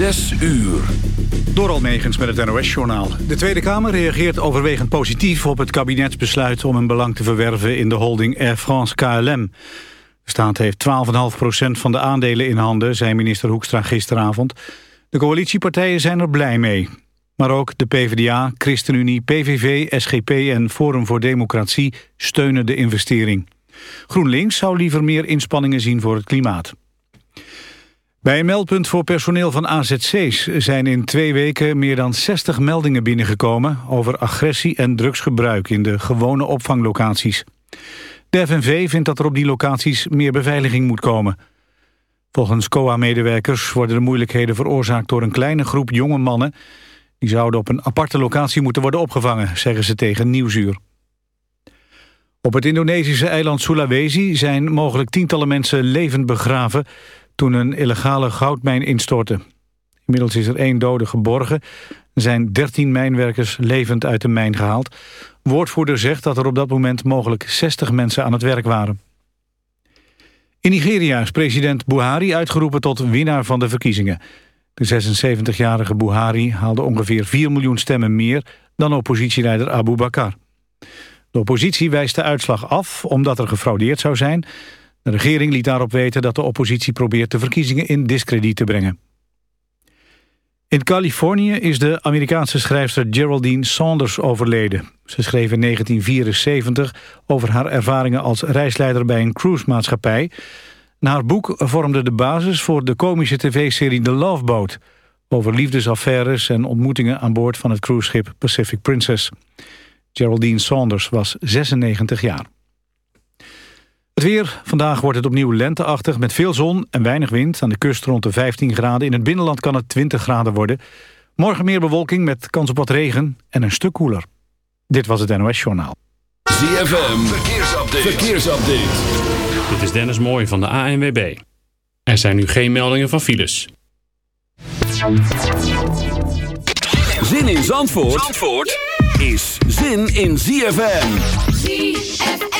Zes uur. Door Almegens met het NOS-journaal. De Tweede Kamer reageert overwegend positief op het kabinetsbesluit... om een belang te verwerven in de holding Air France KLM. De staat heeft 12,5% van de aandelen in handen... zei minister Hoekstra gisteravond. De coalitiepartijen zijn er blij mee. Maar ook de PvdA, ChristenUnie, PVV, SGP en Forum voor Democratie... steunen de investering. GroenLinks zou liever meer inspanningen zien voor het klimaat. Bij een meldpunt voor personeel van AZC's zijn in twee weken meer dan 60 meldingen binnengekomen over agressie en drugsgebruik in de gewone opvanglocaties. De FNV vindt dat er op die locaties meer beveiliging moet komen. Volgens COA-medewerkers worden de moeilijkheden veroorzaakt door een kleine groep jonge mannen. Die zouden op een aparte locatie moeten worden opgevangen, zeggen ze tegen Nieuwsuur. Op het Indonesische eiland Sulawesi zijn mogelijk tientallen mensen levend begraven toen een illegale goudmijn instortte. Inmiddels is er één dode geborgen. Er zijn 13 mijnwerkers levend uit de mijn gehaald. Woordvoerder zegt dat er op dat moment mogelijk 60 mensen aan het werk waren. In Nigeria is president Buhari uitgeroepen tot winnaar van de verkiezingen. De 76-jarige Buhari haalde ongeveer 4 miljoen stemmen meer dan oppositieleider Abu Bakar. De oppositie wijst de uitslag af omdat er gefraudeerd zou zijn... De regering liet daarop weten dat de oppositie probeert de verkiezingen in discrediet te brengen. In Californië is de Amerikaanse schrijfster Geraldine Saunders overleden. Ze schreef in 1974 over haar ervaringen als reisleider bij een cruisemaatschappij. haar boek vormde de basis voor de komische tv-serie The Love Boat... over liefdesaffaires en ontmoetingen aan boord van het cruiseschip Pacific Princess. Geraldine Saunders was 96 jaar. Het weer. Vandaag wordt het opnieuw lenteachtig met veel zon en weinig wind. Aan de kust rond de 15 graden. In het binnenland kan het 20 graden worden. Morgen meer bewolking met kans op wat regen en een stuk koeler. Dit was het NOS Journaal. ZFM. Verkeersupdate. Verkeersupdate. Dit is Dennis Mooij van de ANWB. Er zijn nu geen meldingen van files. Zin in Zandvoort, Zandvoort? is zin in ZFM. ZFM.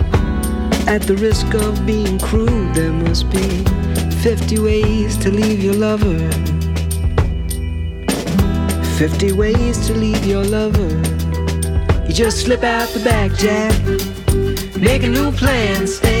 At the risk of being crude, there must be 50 ways to leave your lover. 50 ways to leave your lover. You just slip out the back, Jack. Make a new plan, Stan.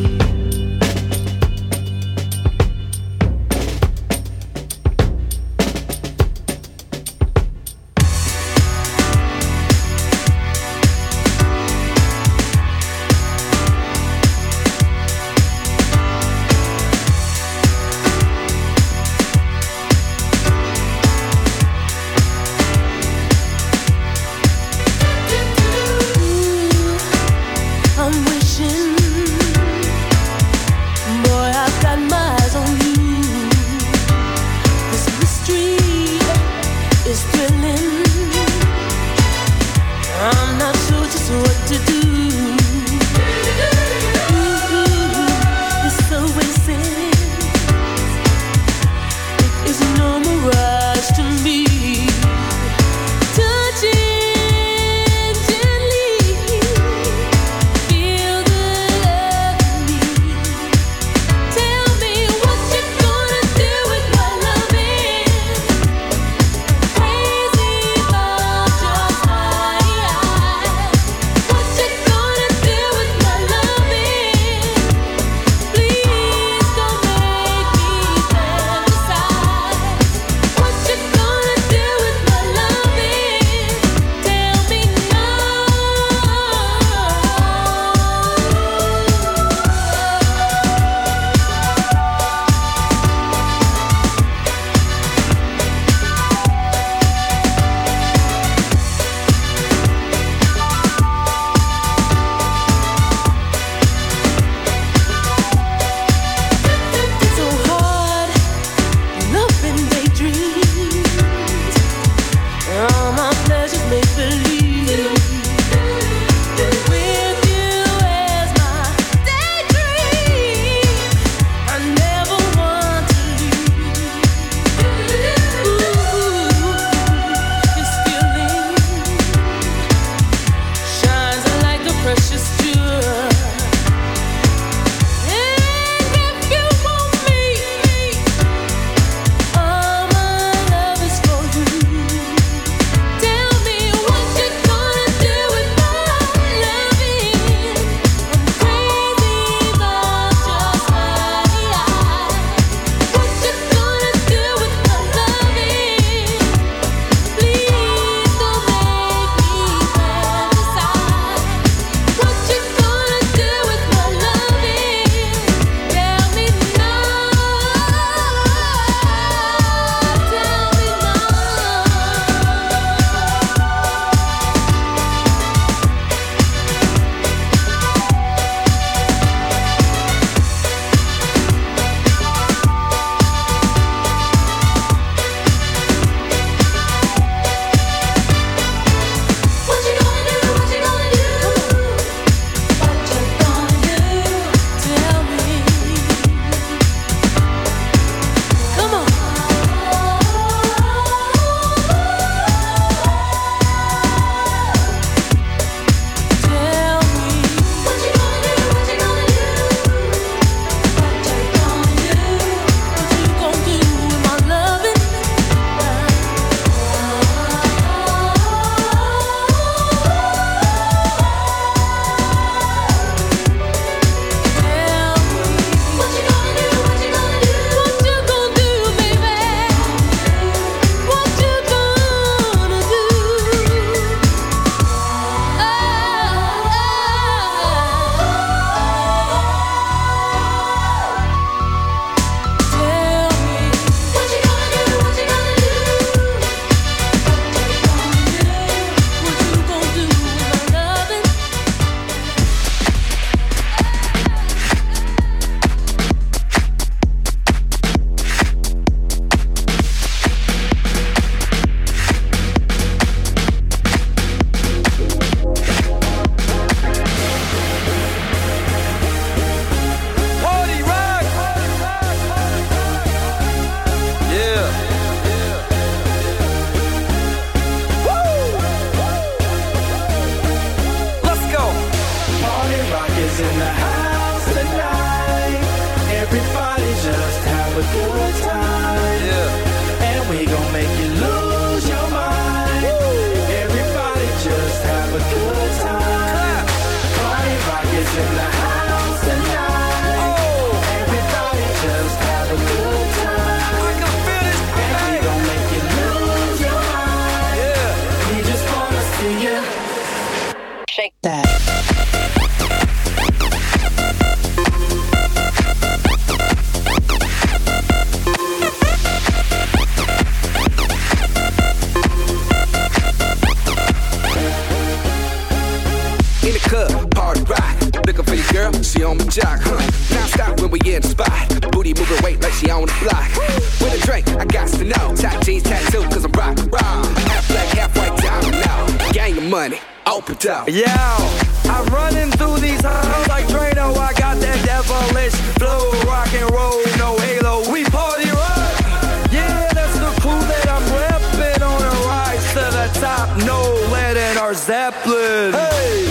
help it out. Yeah, I'm running through these halls like Drano. I got that devilish flow, rock and roll, no halo. We party rock. Yeah, that's the crew that I'm repping on a rise to the top. No lead in our Zeppelin. Hey.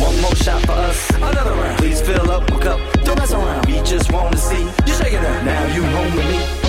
One more shot for us, another round. Please fill up my cup, don't mess around. We just wanna see you shaking up. Now you home with me.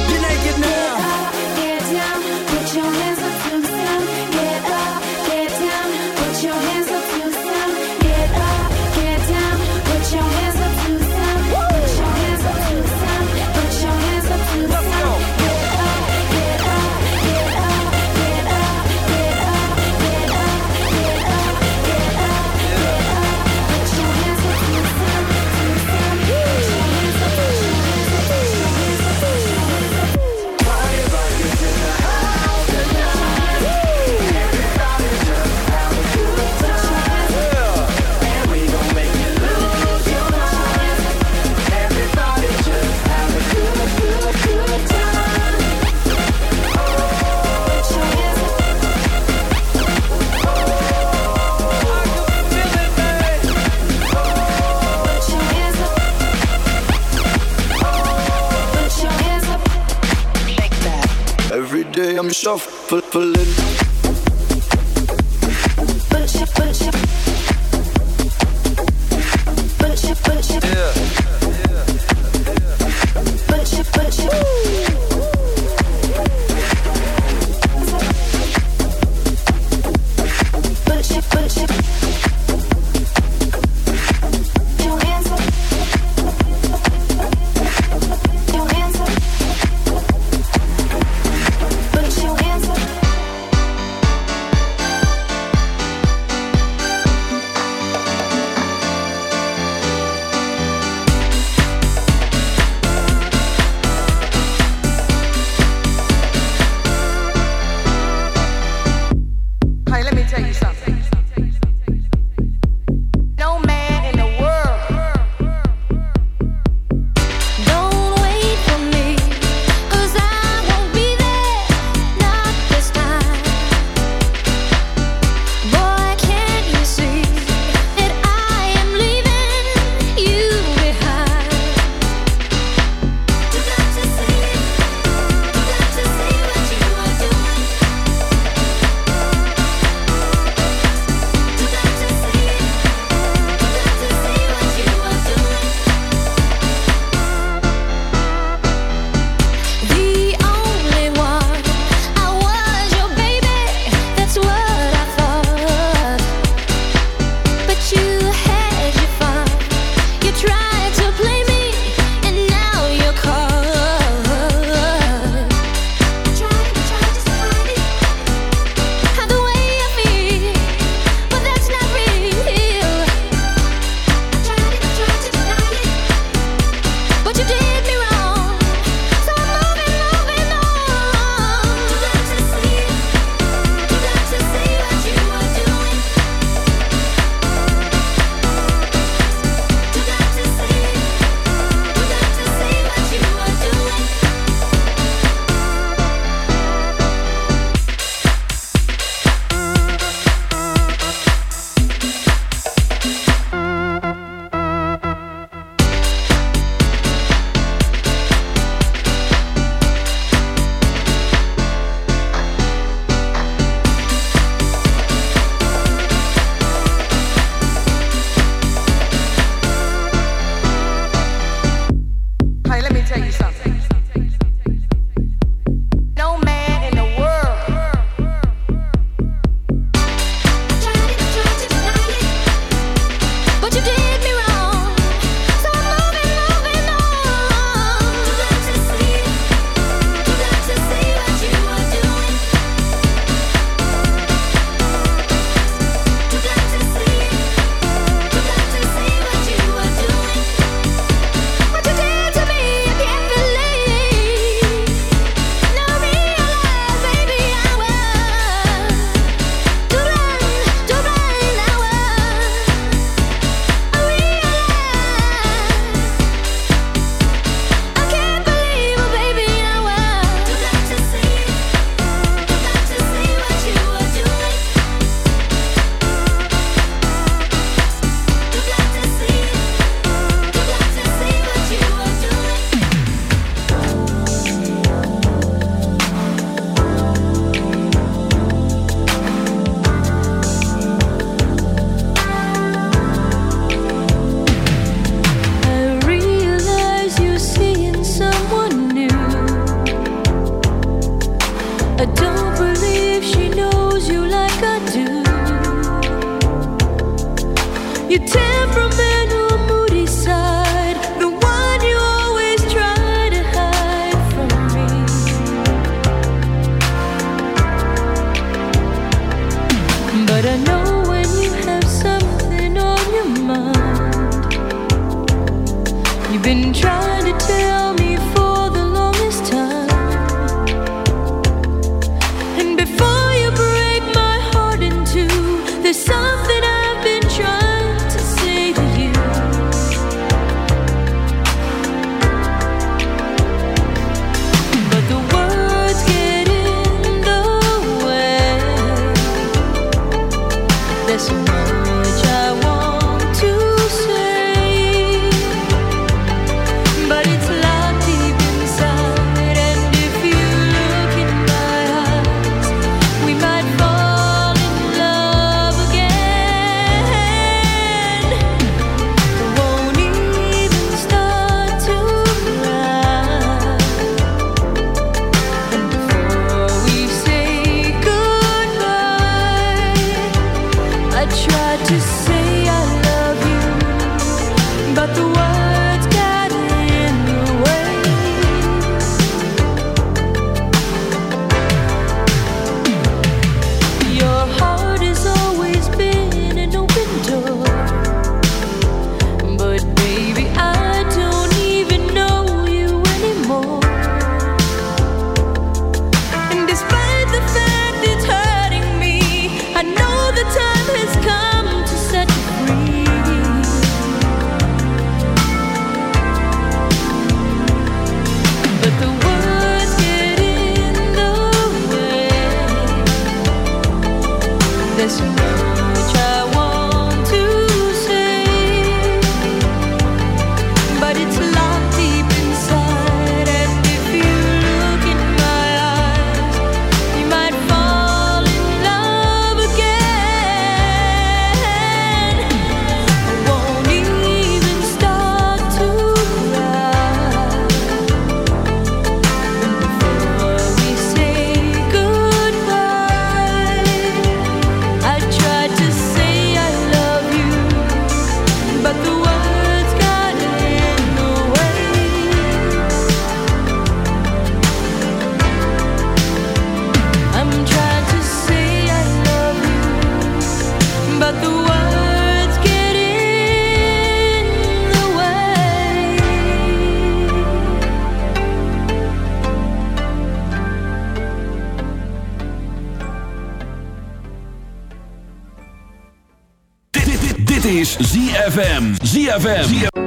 Is ZFM. ZFM.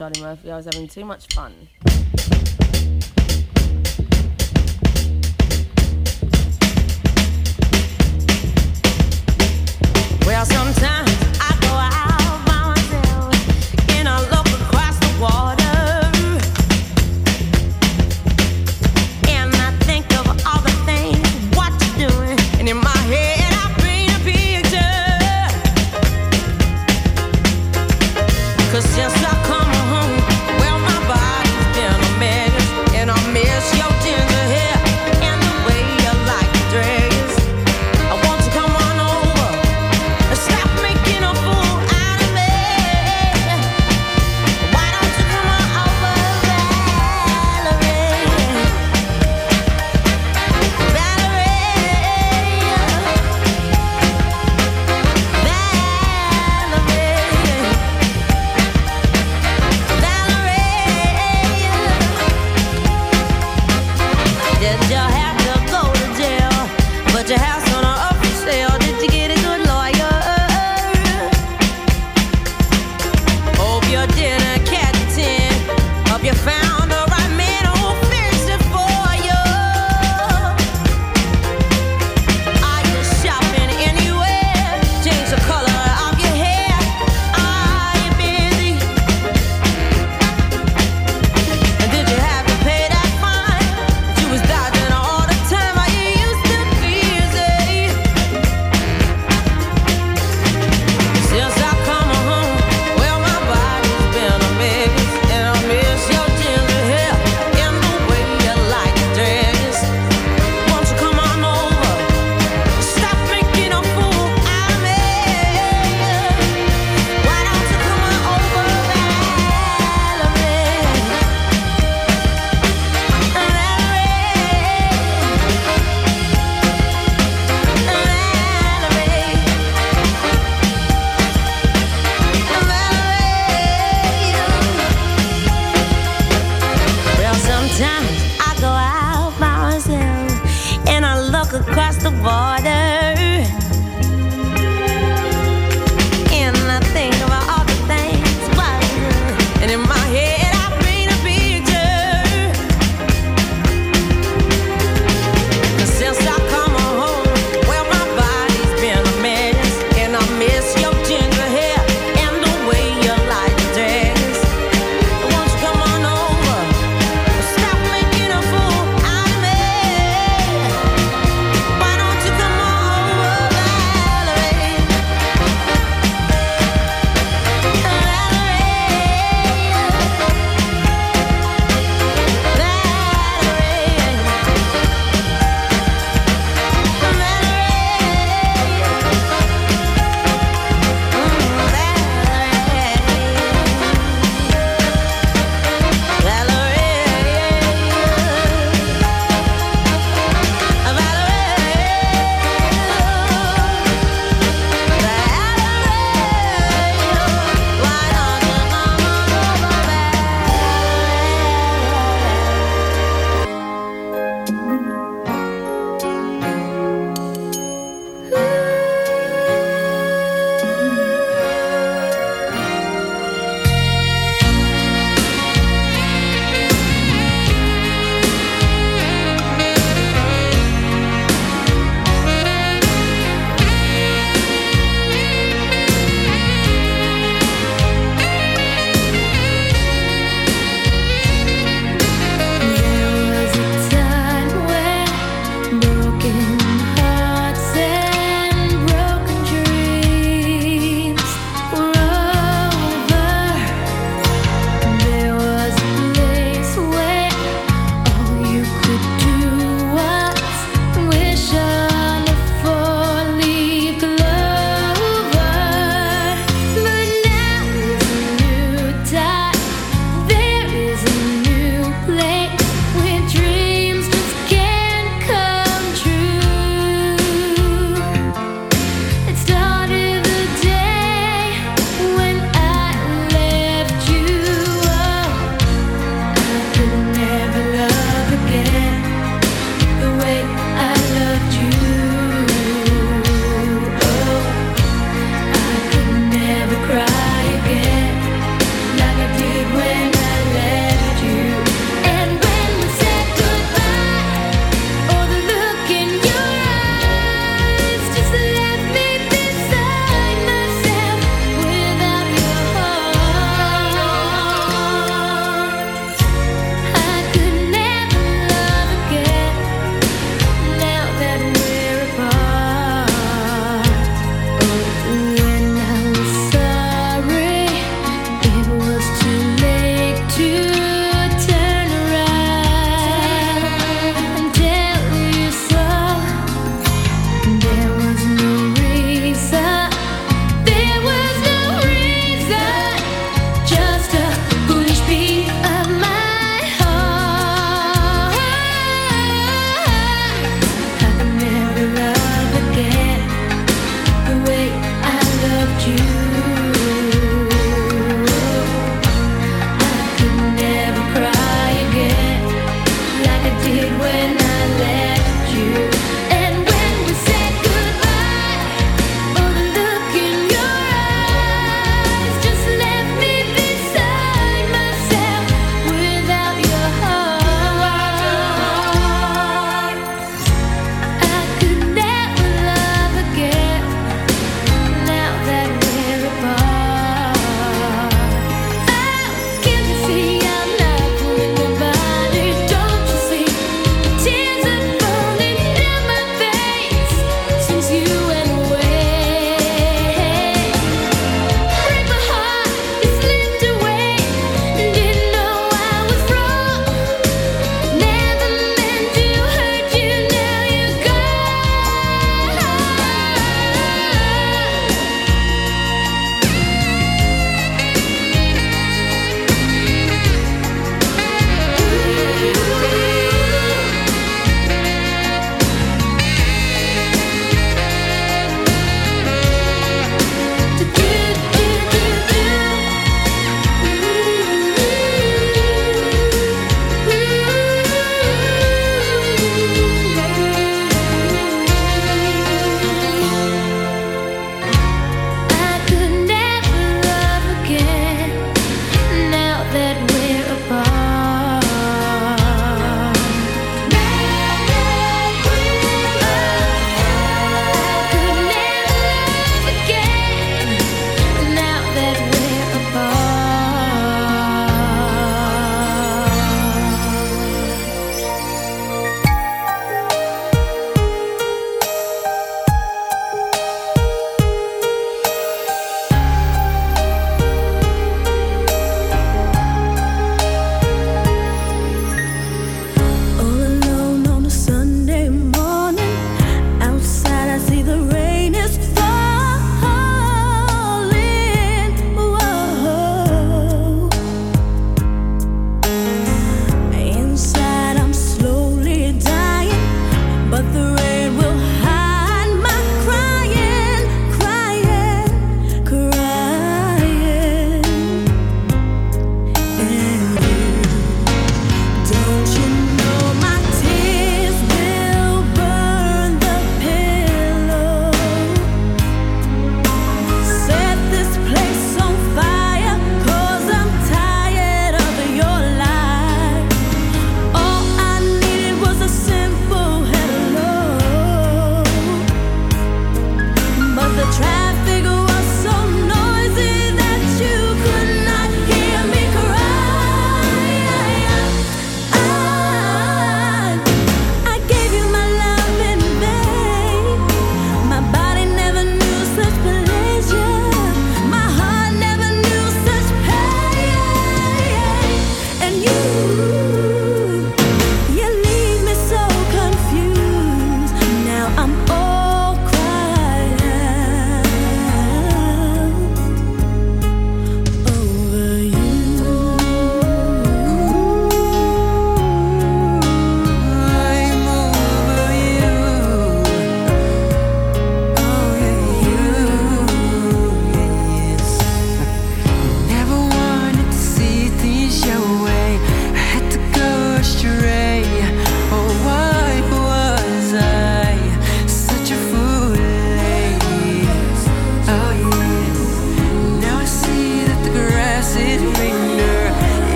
Charlie Murphy. I was having too much fun. Well, sometimes.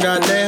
goddamn,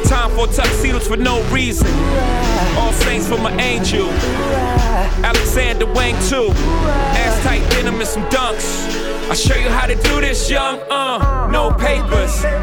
Time for tuxedos for no reason. All saints for my angel. Alexander Wang too. Ass tight denim and some dunks. I show you how to do this, young. Uh, no papers,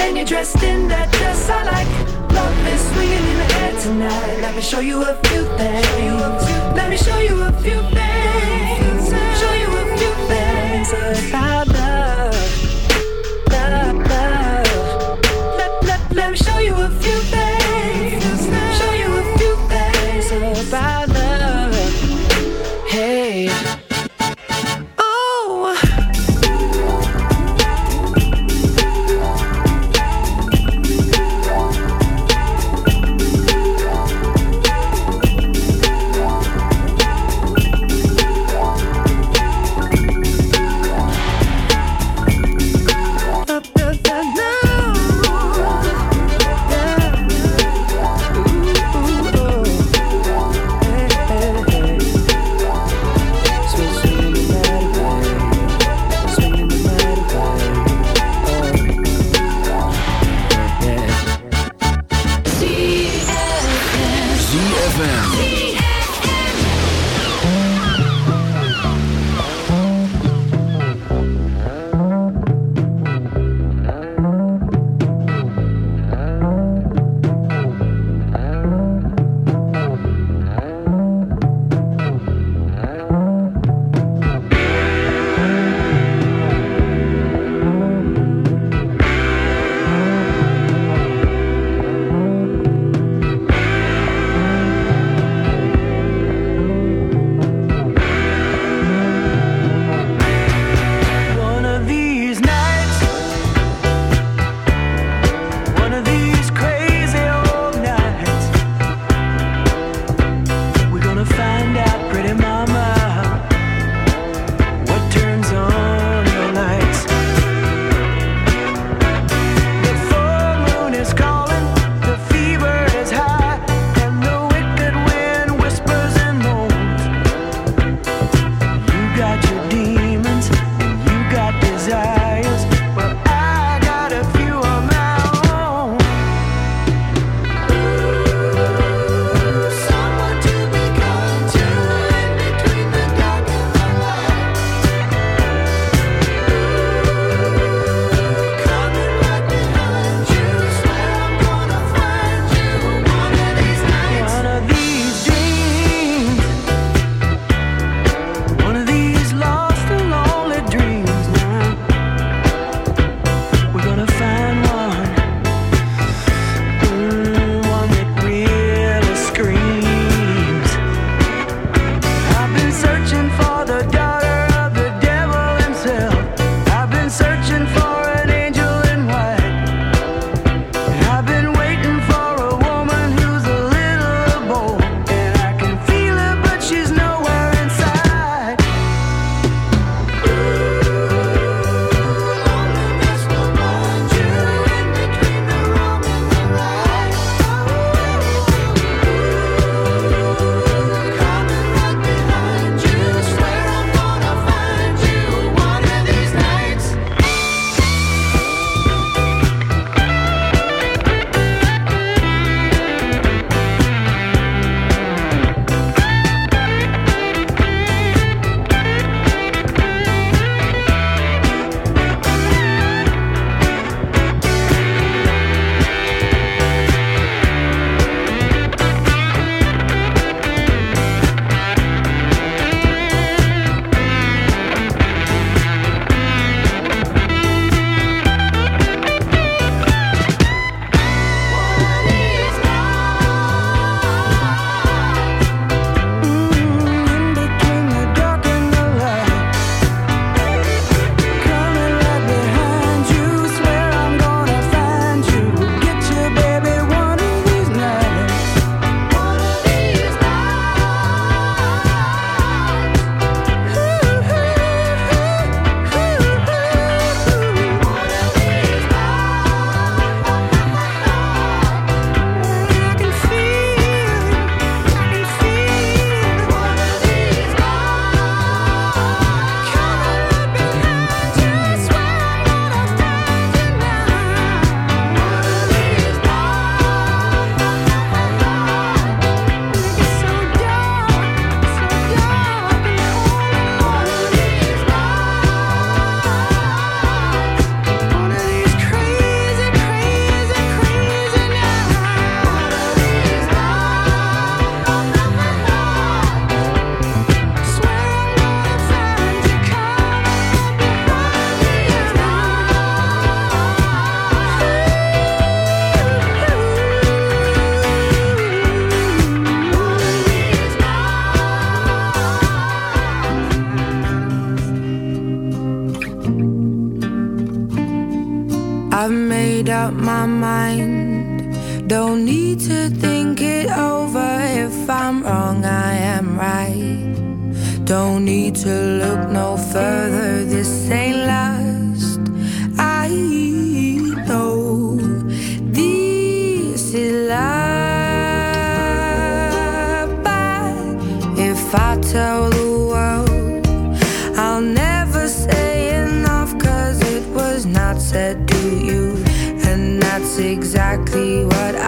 and you're dressed in that dress I like. Love is swinging in the air tonight. Let me show you a few things. Let me show you a few things. exactly what I